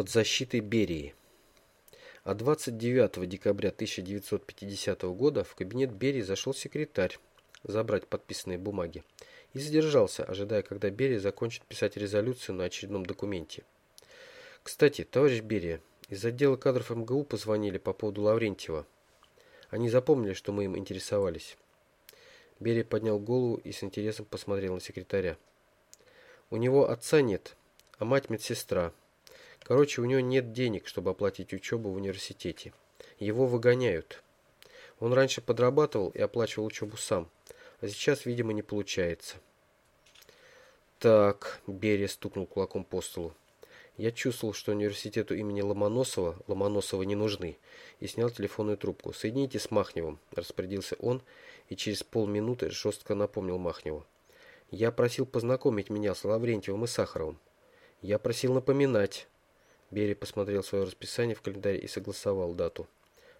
под защитой Берии. А 29 декабря 1950 года в кабинет Берии зашел секретарь забрать подписанные бумаги и задержался, ожидая, когда Берия закончит писать резолюцию на очередном документе. Кстати, товарищ Берия, из отдела кадров МГУ позвонили по поводу Лаврентьева. Они запомнили, что мы им интересовались. Берия поднял голову и с интересом посмотрел на секретаря. У него отца нет, а мать медсестра. Короче, у него нет денег, чтобы оплатить учебу в университете. Его выгоняют. Он раньше подрабатывал и оплачивал учебу сам, а сейчас, видимо, не получается. Так, Берия стукнул кулаком по столу. Я чувствовал, что университету имени Ломоносова Ломоносова не нужны, и снял телефонную трубку. «Соедините с Махневым», – распорядился он, и через полминуты жестко напомнил Махневу. «Я просил познакомить меня с Лаврентьевым и Сахаровым. Я просил напоминать». Берия посмотрел свое расписание в календаре и согласовал дату.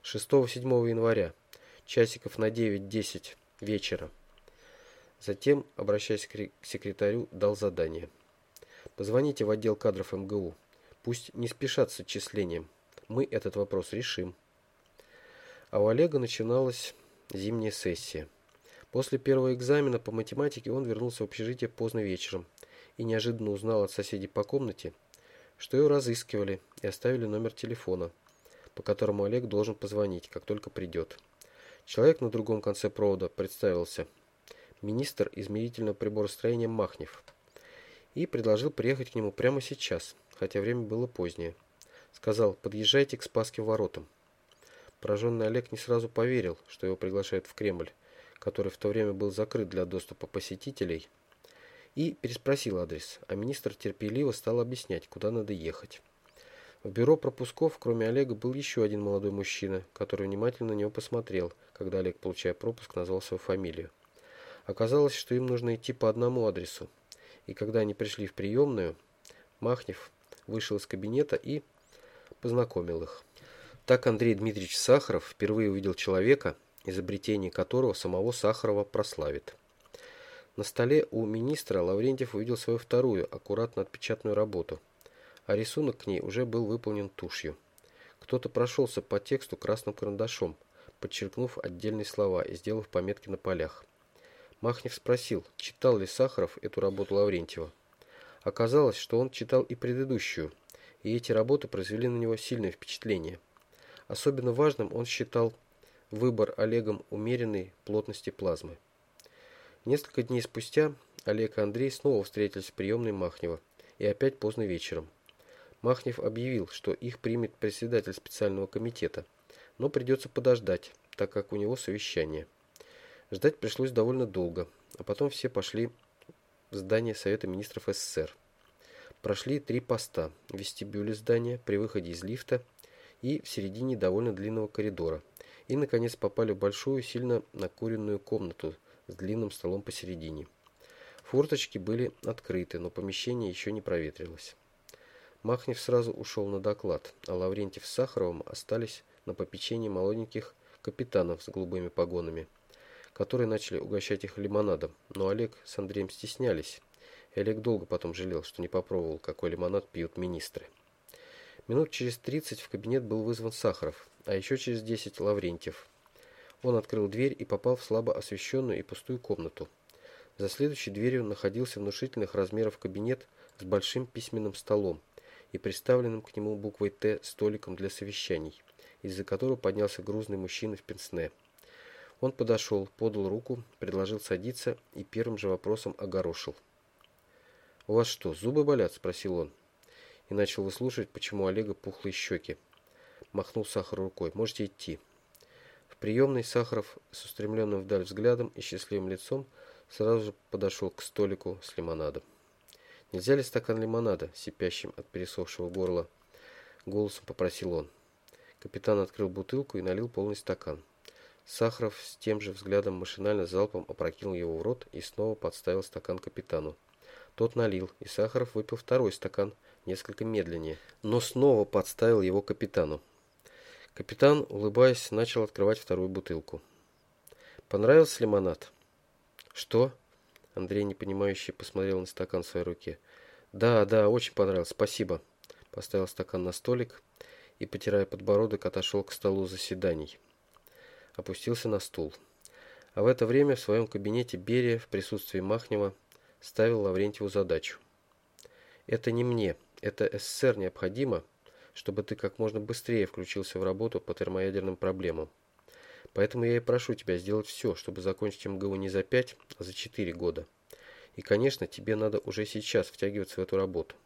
6-7 января, часиков на 9-10 вечера. Затем, обращаясь к секретарю, дал задание. Позвоните в отдел кадров МГУ. Пусть не спешат с отчислением. Мы этот вопрос решим. А у Олега начиналась зимняя сессия. После первого экзамена по математике он вернулся в общежитие поздно вечером и неожиданно узнал от соседей по комнате, что его разыскивали и оставили номер телефона, по которому Олег должен позвонить, как только придет. Человек на другом конце провода представился. Министр измерительного приборостроения Махнев и предложил приехать к нему прямо сейчас, хотя время было позднее. Сказал, подъезжайте к Спасским воротам. Пораженный Олег не сразу поверил, что его приглашают в Кремль, который в то время был закрыт для доступа посетителей, и переспросил адрес, а министр терпеливо стал объяснять, куда надо ехать. В бюро пропусков, кроме Олега, был еще один молодой мужчина, который внимательно на него посмотрел, когда Олег, получая пропуск, назвал свою фамилию. Оказалось, что им нужно идти по одному адресу, и когда они пришли в приемную, Махнев вышел из кабинета и познакомил их. Так Андрей Дмитриевич Сахаров впервые увидел человека, изобретение которого самого Сахарова прославит. На столе у министра Лаврентьев увидел свою вторую, аккуратно отпечатанную работу, а рисунок к ней уже был выполнен тушью. Кто-то прошелся по тексту красным карандашом, подчеркнув отдельные слова и сделав пометки на полях. Махнев спросил, читал ли Сахаров эту работу Лаврентьева. Оказалось, что он читал и предыдущую, и эти работы произвели на него сильное впечатление. Особенно важным он считал выбор Олегом умеренной плотности плазмы. Несколько дней спустя Олег и Андрей снова встретились в приемной Махнева, и опять поздно вечером. Махнев объявил, что их примет председатель специального комитета, но придется подождать, так как у него совещание. Ждать пришлось довольно долго, а потом все пошли в здание Совета министров СССР. Прошли три поста в вестибюле здания, при выходе из лифта и в середине довольно длинного коридора. И, наконец, попали в большую, сильно накуренную комнату с длинным столом посередине. Форточки были открыты, но помещение еще не проветрилось. Махнев сразу ушел на доклад, а Лаврентьев с Сахаровым остались на попечении молоденьких капитанов с голубыми погонами – которые начали угощать их лимонадом, но Олег с Андреем стеснялись, и Олег долго потом жалел, что не попробовал, какой лимонад пьют министры. Минут через тридцать в кабинет был вызван Сахаров, а еще через десять Лаврентьев. Он открыл дверь и попал в слабо освещенную и пустую комнату. За следующей дверью находился внушительных размеров кабинет с большим письменным столом и приставленным к нему буквой «Т» столиком для совещаний, из-за которого поднялся грузный мужчина в пенсне. Он подошел, подал руку, предложил садиться и первым же вопросом огорошил. «У вас что, зубы болят?» – спросил он. И начал выслушивать, почему Олега пухлые щеки. Махнул Сахар рукой. «Можете идти». Приемной Сахаров с устремленным вдаль взглядом и счастливым лицом сразу же подошел к столику с лимонадом. «Нельзя ли стакан лимонада?» – сипящим от пересохшего горла голосом попросил он. Капитан открыл бутылку и налил полный стакан. Сахаров с тем же взглядом машинально залпом опрокинул его в рот и снова подставил стакан капитану. Тот налил, и Сахаров выпил второй стакан, несколько медленнее, но снова подставил его капитану. Капитан, улыбаясь, начал открывать вторую бутылку. «Понравился лимонад?» «Что?» Андрей, непонимающе, посмотрел на стакан в своей руке. «Да, да, очень понравился, спасибо», поставил стакан на столик и, потирая подбородок, отошел к столу заседаний. Опустился на стул. А в это время в своем кабинете Берия в присутствии Махнева ставил Лаврентьеву задачу. «Это не мне, это СССР необходимо, чтобы ты как можно быстрее включился в работу по термоядерным проблемам. Поэтому я и прошу тебя сделать все, чтобы закончить МГУ не за пять, а за четыре года. И, конечно, тебе надо уже сейчас втягиваться в эту работу.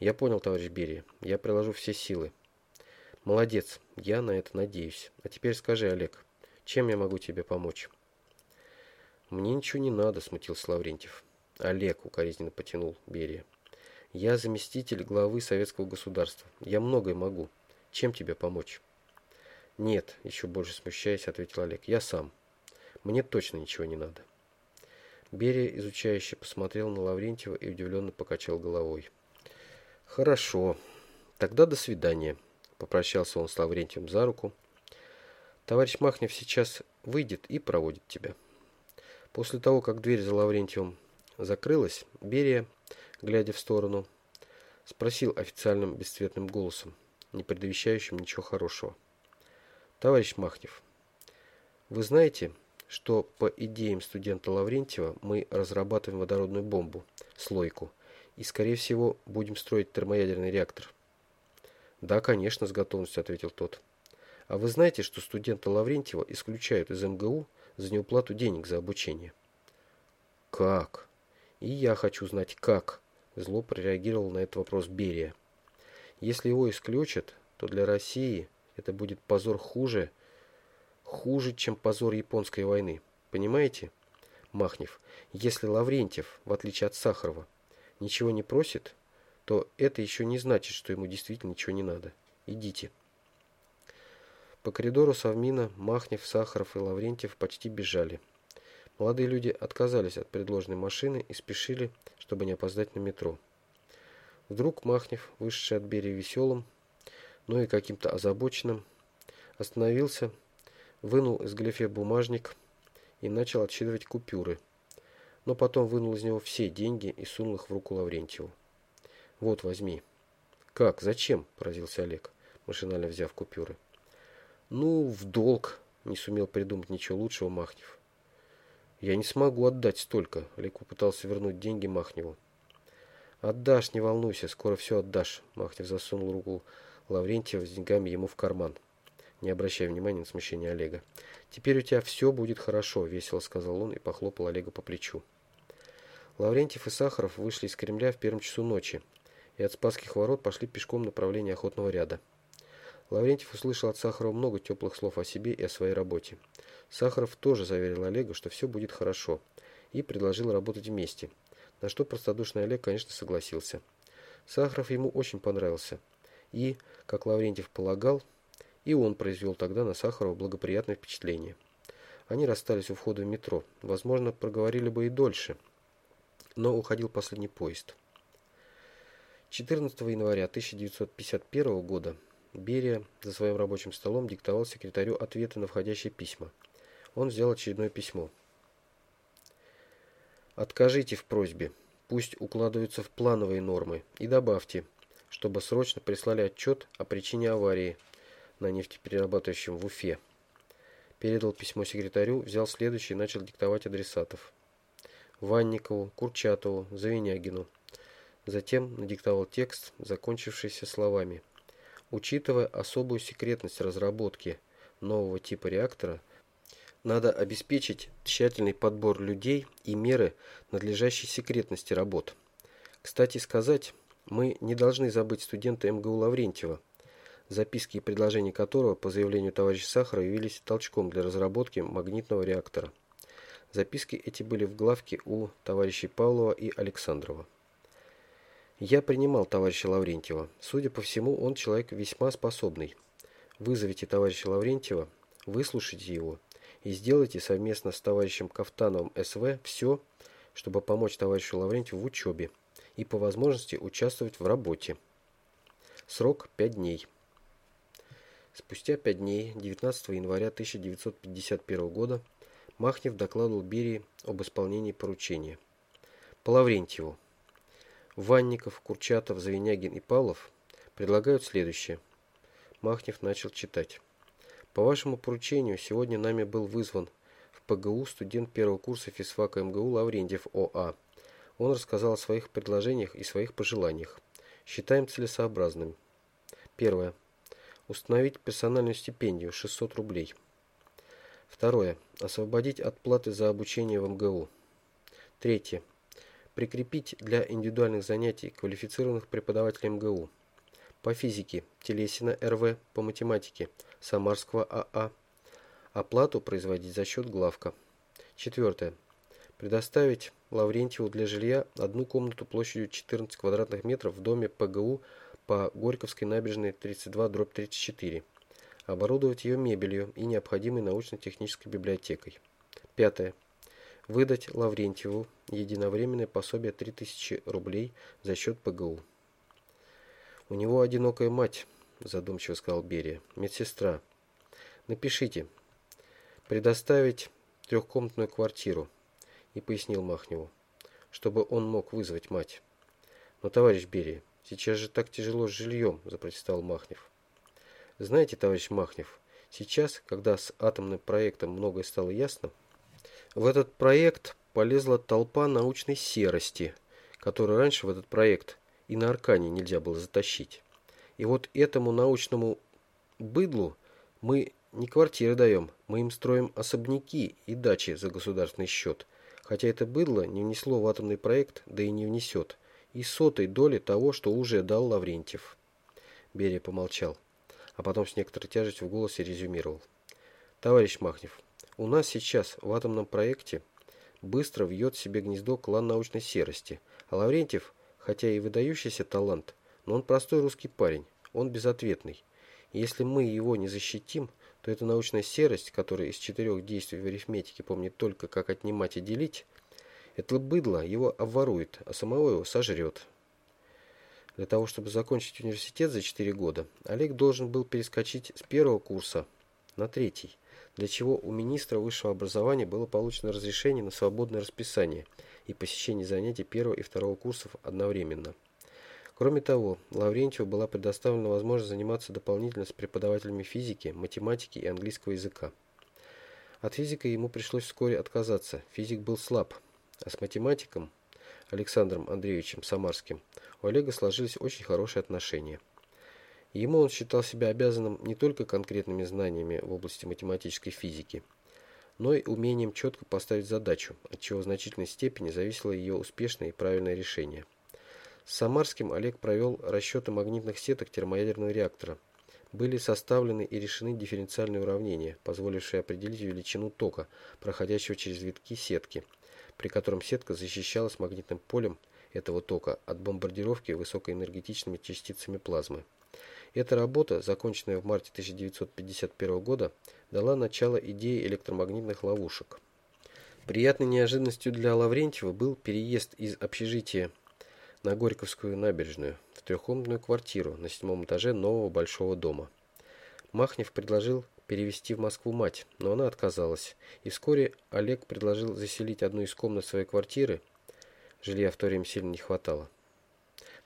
Я понял, товарищ Берия. Я приложу все силы. Молодец. Я на это надеюсь. А теперь скажи, Олег, чем я могу тебе помочь? Мне ничего не надо, смутился Лаврентьев. Олег укоризненно потянул Берия. Я заместитель главы советского государства. Я многое могу. Чем тебе помочь? Нет, еще больше смущаясь, ответил Олег. Я сам. Мне точно ничего не надо. Берия, изучающе посмотрел на Лаврентьева и удивленно покачал головой. Хорошо. Тогда до свидания. Попрощался он с Лаврентием за руку. Товарищ Махнев сейчас выйдет и проводит тебя. После того, как дверь за Лаврентием закрылась, Берия, глядя в сторону, спросил официальным бесцветным голосом, не предвещающим ничего хорошего. Товарищ Махнев, вы знаете, что по идеям студента Лаврентьева мы разрабатываем водородную бомбу, слойку, и, скорее всего, будем строить термоядерный реактор? Да, конечно, с готовностью ответил тот. А вы знаете, что студента Лаврентьева исключают из МГУ за неуплату денег за обучение? Как? И я хочу знать, как. Зло прореагировал на этот вопрос Берия. Если его исключат, то для России это будет позор хуже, хуже, чем позор японской войны. Понимаете? Махнев, если Лаврентьев, в отличие от Сахарова, ничего не просит, то это еще не значит, что ему действительно ничего не надо. Идите. По коридору Совмина Махнев, Сахаров и Лаврентьев почти бежали. Молодые люди отказались от предложенной машины и спешили, чтобы не опоздать на метро. Вдруг Махнев, вышедший от Берии веселым, но и каким-то озабоченным, остановился, вынул из галифе бумажник и начал отсчитывать купюры, но потом вынул из него все деньги и сунул их в руку Лаврентьеву. «Вот, возьми». «Как? Зачем?» – поразился Олег, машинально взяв купюры. «Ну, в долг», – не сумел придумать ничего лучшего Махнев. «Я не смогу отдать столько», – Олег попытался вернуть деньги Махневу. «Отдашь, не волнуйся, скоро все отдашь», – Махнев засунул руку Лаврентьев с деньгами ему в карман, не обращая внимания на смущение Олега. «Теперь у тебя все будет хорошо», – весело сказал он и похлопал Олега по плечу. Лаврентьев и Сахаров вышли из Кремля в первом часу ночи и от Спасских ворот пошли пешком в направлении охотного ряда. Лаврентьев услышал от Сахарова много теплых слов о себе и о своей работе. Сахаров тоже заверил Олега, что все будет хорошо, и предложил работать вместе, на что простодушный Олег, конечно, согласился. Сахаров ему очень понравился – и, как Лаврентьев полагал, и он произвел тогда на Сахарова благоприятное впечатление. Они расстались у входа в метро. Возможно, проговорили бы и дольше, но уходил последний поезд. 14 января 1951 года Берия за своим рабочим столом диктовал секретарю ответы на входящие письма. Он взял очередное письмо. «Откажите в просьбе. Пусть укладываются в плановые нормы. И добавьте, чтобы срочно прислали отчет о причине аварии на нефтеперерабатывающем в Уфе. Передал письмо секретарю, взял следующий и начал диктовать адресатов. Ванникову, Курчатову, Завинягину. Затем надиктовал текст, закончившийся словами. Учитывая особую секретность разработки нового типа реактора, надо обеспечить тщательный подбор людей и меры надлежащей секретности работ. Кстати сказать, мы не должны забыть студента МГУ Лаврентьева, записки и предложения которого, по заявлению товарища Сахара, явились толчком для разработки магнитного реактора. Записки эти были в главке у товарищей Павлова и Александрова. Я принимал товарища Лаврентьева. Судя по всему, он человек весьма способный. Вызовите товарища Лаврентьева, выслушайте его и сделайте совместно с товарищем Кафтановым СВ все, чтобы помочь товарищу Лаврентьеву в учебе и по возможности участвовать в работе. Срок 5 дней. Спустя 5 дней, 19 января 1951 года, Махнев докладывал Берии об исполнении поручения. По Лаврентьеву. Ванников, Курчатов, Завинягин и Павлов предлагают следующее. Махнев начал читать. По вашему поручению, сегодня нами был вызван в ПГУ студент первого курса физфака МГУ Лаврентьев ОА. Он рассказал о своих предложениях и своих пожеланиях. Считаем целесообразным. Первое. Установить персональную стипендию 600 рублей. Второе. Освободить от платы за обучение в МГУ. Третье. Прикрепить для индивидуальных занятий квалифицированных преподавателей МГУ. По физике Телесина РВ, по математике Самарского АА. Оплату производить за счет главка. Четвертое. Предоставить Лаврентьеву для жилья одну комнату площадью 14 квадратных метров в доме ПГУ по Горьковской набережной 32-34 оборудовать ее мебелью и необходимой научно-технической библиотекой. Пятое. Выдать Лаврентьеву единовременное пособие 3000 рублей за счет ПГУ. У него одинокая мать, задумчиво сказал Берия, медсестра. Напишите. Предоставить трехкомнатную квартиру. И пояснил Махневу, чтобы он мог вызвать мать. Но, товарищ Берия, сейчас же так тяжело с жильем, запротестовал Махнев. Знаете, товарищ Махнев, сейчас, когда с атомным проектом многое стало ясно, в этот проект полезла толпа научной серости, которую раньше в этот проект и на Аркане нельзя было затащить. И вот этому научному быдлу мы не квартиры даем, мы им строим особняки и дачи за государственный счет. Хотя это быдло не внесло в атомный проект, да и не внесет. И сотой доли того, что уже дал Лаврентьев. Берия помолчал а потом с некоторой тяжестью в голосе резюмировал. Товарищ Махнев, у нас сейчас в атомном проекте быстро вьет себе гнездо клан научной серости, а Лаврентьев, хотя и выдающийся талант, но он простой русский парень, он безответный. Если мы его не защитим, то эта научная серость, которая из четырех действий в арифметике помнит только, как отнимать и делить, это быдло его обворует, а самого его сожрет. Для того, чтобы закончить университет за 4 года, Олег должен был перескочить с первого курса на третий, для чего у министра высшего образования было получено разрешение на свободное расписание и посещение занятий первого и второго курсов одновременно. Кроме того, Лаврентьеву была предоставлена возможность заниматься дополнительно с преподавателями физики, математики и английского языка. От физики ему пришлось вскоре отказаться, физик был слаб, а с математиком Александром Андреевичем Самарским у Олега сложились очень хорошие отношения. Ему он считал себя обязанным не только конкретными знаниями в области математической физики, но и умением четко поставить задачу, от чего в значительной степени зависело ее успешное и правильное решение. С Самарским Олег провел расчеты магнитных сеток термоядерного реактора. Были составлены и решены дифференциальные уравнения, позволившие определить величину тока, проходящего через витки сетки, при котором сетка защищалась магнитным полем этого тока от бомбардировки высокоэнергетичными частицами плазмы. Эта работа, законченная в марте 1951 года, дала начало идее электромагнитных ловушек. Приятной неожиданностью для Лаврентьева был переезд из общежития на Горьковскую набережную в трехкомнатную квартиру на седьмом этаже нового большого дома. Махнев предложил перевести в Москву мать, но она отказалась, и вскоре Олег предложил заселить одну из комнат своей квартиры Жилья в то время сильно не хватало.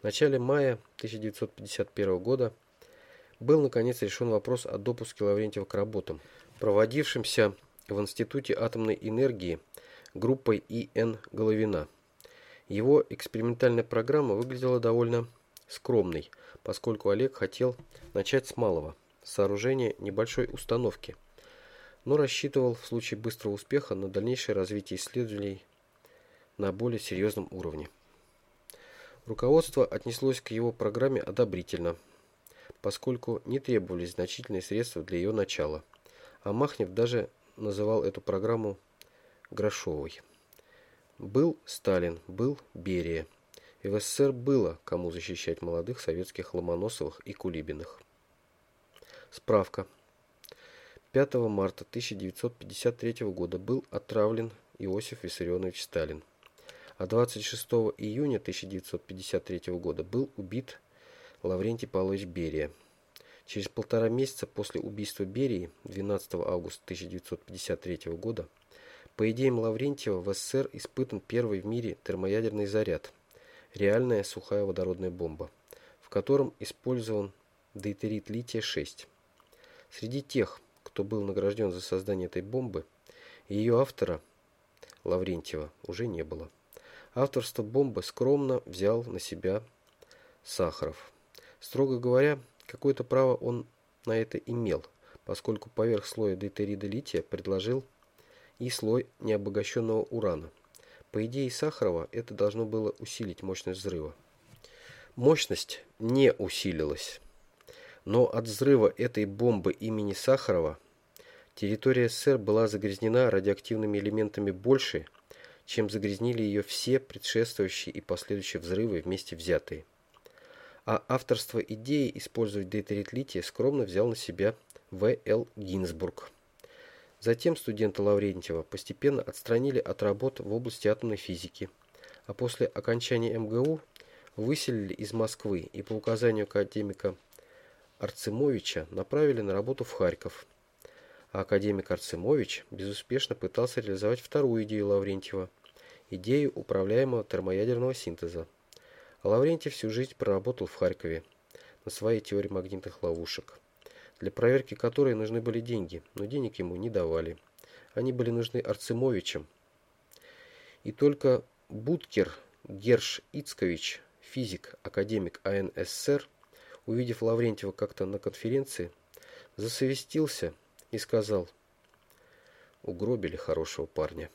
В начале мая 1951 года был наконец решен вопрос о допуске Лаврентьева к работам, проводившимся в Институте атомной энергии группой И.Н. Головина. Его экспериментальная программа выглядела довольно скромной, поскольку Олег хотел начать с малого, сооружения небольшой установки, но рассчитывал в случае быстрого успеха на дальнейшее развитие исследований на более серьезном уровне. Руководство отнеслось к его программе одобрительно, поскольку не требовались значительные средства для ее начала, а Махнев даже называл эту программу «грошовой». Был Сталин, был Берия. И в СССР было кому защищать молодых советских Ломоносовых и Кулибиных. Справка. 5 марта 1953 года был отравлен Иосиф Виссарионович Сталин а 26 июня 1953 года был убит Лаврентий Павлович Берия. Через полтора месяца после убийства Берии, 12 августа 1953 года, по идеям Лаврентьева в СССР испытан первый в мире термоядерный заряд – реальная сухая водородная бомба, в котором использован дейтерит лития-6. Среди тех, кто был награжден за создание этой бомбы, ее автора, Лаврентьева, уже не было. Авторство бомбы скромно взял на себя Сахаров. Строго говоря, какое-то право он на это имел, поскольку поверх слоя дейтерида лития предложил и слой необогащенного урана. По идее Сахарова, это должно было усилить мощность взрыва. Мощность не усилилась. Но от взрыва этой бомбы имени Сахарова территория СССР была загрязнена радиоактивными элементами больше, чем загрязнили ее все предшествующие и последующие взрывы вместе взятые. А авторство идеи использовать дейтерит лития скромно взял на себя В.Л. Гинзбург. Затем студента Лаврентьева постепенно отстранили от работ в области атомной физики, а после окончания МГУ выселили из Москвы и по указанию академика Арцемовича направили на работу в Харьков. А академик Арцемович безуспешно пытался реализовать вторую идею Лаврентьева – идею управляемого термоядерного синтеза. Лаврентьев всю жизнь проработал в Харькове на своей теории магнитных ловушек, для проверки которой нужны были деньги, но денег ему не давали. Они были нужны Арцемовичам. И только Будкер Герш Ицкович, физик, академик АНССР, увидев Лаврентьева как-то на конференции, засовестился и сказал, угробили хорошего парня.